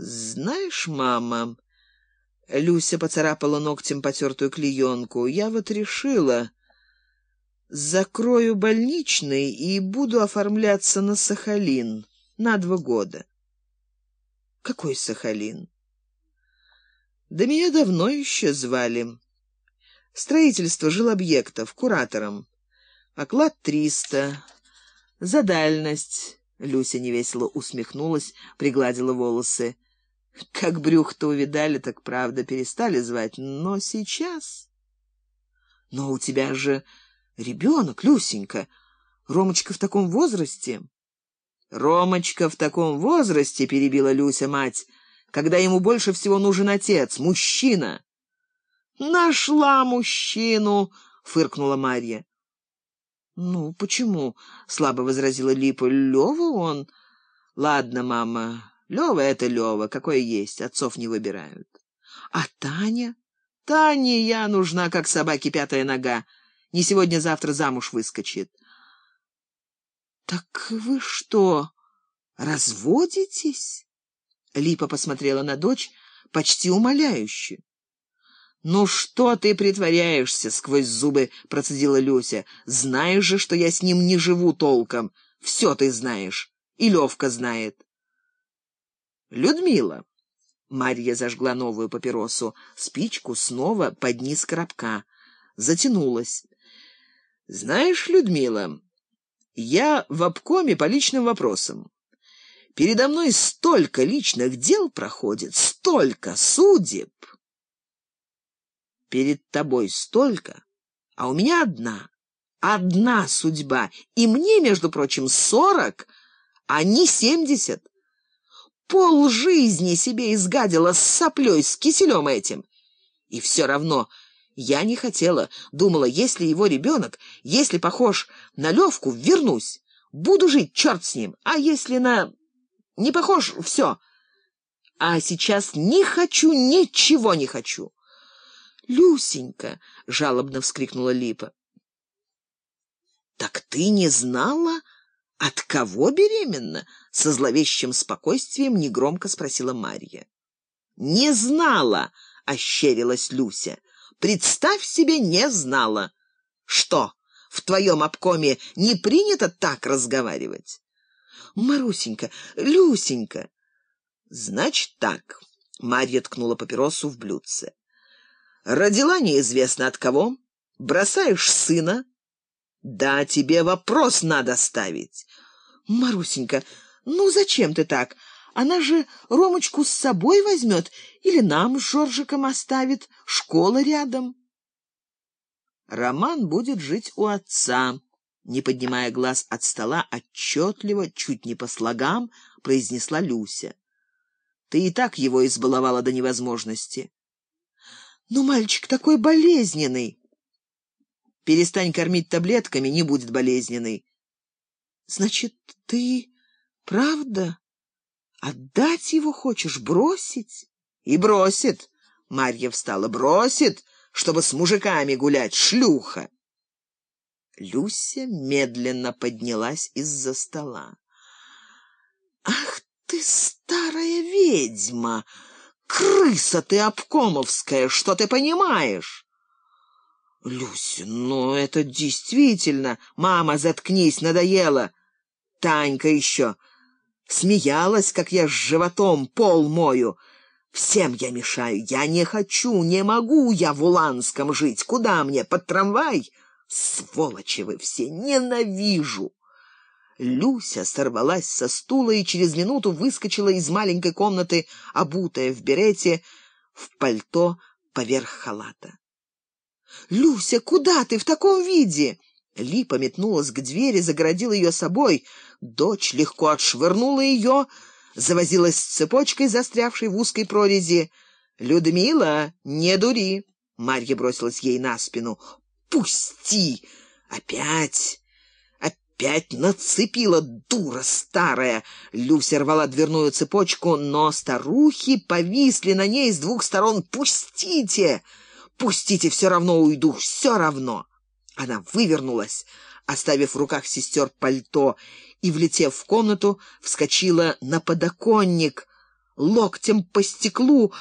Знаешь, мама, Люся поцарапала ногтем потертую клеенку. Я вот решила, закрою больничный и буду оформляться на Сахалин на два года. Какой Сахалин? Да меня давно еще звали. Строительство жилобъектов, куратором. Оклад триста. За дальность. Люся невесело усмехнулась, пригладила волосы. Как брюх-то увидали, так правда перестали звать, но сейчас... Но у тебя же ребенок, Люсенька. Ромочка в таком возрасте. Ромочка в таком возрасте, перебила Люся мать, когда ему больше всего нужен отец, мужчина. Нашла мужчину, фыркнула Марья. Ну, почему? слабо возразила Липа. Лёва он. Ладно, мама. Лёва это Лёва, какой есть, отцов не выбирают. А Таня? Тане я нужна, как собаке пятая нога. Не сегодня-завтра замуж выскочит. Так вы что, разводитесь? Липа посмотрела на дочь почти умоляюще. «Ну что ты притворяешься?» — сквозь зубы процедила Люся. «Знаешь же, что я с ним не живу толком. Все ты знаешь. И Левка знает». «Людмила». Марья зажгла новую папиросу, спичку снова под низ коробка. Затянулась. «Знаешь, Людмила, я в обкоме по личным вопросам. Передо мной столько личных дел проходит, столько судеб» перед тобой столько, а у меня одна. Одна судьба, и мне, между прочим, сорок, а не семьдесят. Пол жизни себе изгадила с соплей, с киселем этим. И все равно я не хотела, думала, если его ребенок, если похож на Левку, вернусь. Буду жить, черт с ним, а если на... не похож, все. А сейчас не хочу, ничего не хочу. Люсенька, жалобно вскрикнула Липа. Так ты не знала, от кого беременна? со зловещим спокойствием негромко спросила Марья. Не знала, ощерилась Люся. Представь себе, не знала. Что, в твоем обкоме не принято так разговаривать? Марусенька, Люсенька. Значит так. Марья ткнула папиросу в блюдце. Родила неизвестно от кого, бросаешь сына. Да, тебе вопрос надо ставить. Марусенька, ну зачем ты так? Она же Ромочку с собой возьмет или нам с Жоржиком оставит, школа рядом. Роман будет жить у отца, не поднимая глаз от стола, отчетливо, чуть не по слогам, произнесла Люся. Ты и так его избаловала до невозможности. Но мальчик такой болезненный. Перестань кормить таблетками, не будет болезненный. Значит, ты правда отдать его хочешь, бросить? И бросит. Марья встала, бросит, чтобы с мужиками гулять, шлюха. Люся медленно поднялась из-за стола. Ах ты старая ведьма! Крыса ты обкомовская, что ты понимаешь? Люся, ну это действительно... Мама, заткнись, надоело. Танька еще смеялась, как я с животом пол мою. Всем я мешаю. Я не хочу, не могу я в Уланском жить. Куда мне, под трамвай? Сволочи вы все, ненавижу. Люся сорвалась со стула и через минуту выскочила из маленькой комнаты, обутая в берете, в пальто поверх халата. «Люся, куда ты в таком виде?» Липа метнулась к двери, загородила ее собой. Дочь легко отшвырнула ее, завозилась с цепочкой, застрявшей в узкой прорези. «Людмила, не дури!» Марья бросилась ей на спину. «Пусти! Опять!» опять нацепила, дура старая!» Люся рвала дверную цепочку, но старухи повисли на ней с двух сторон. «Пустите! Пустите, все равно уйду, все равно!» Она вывернулась, оставив в руках сестер пальто, и, влетев в комнату, вскочила на подоконник, локтем по стеклу,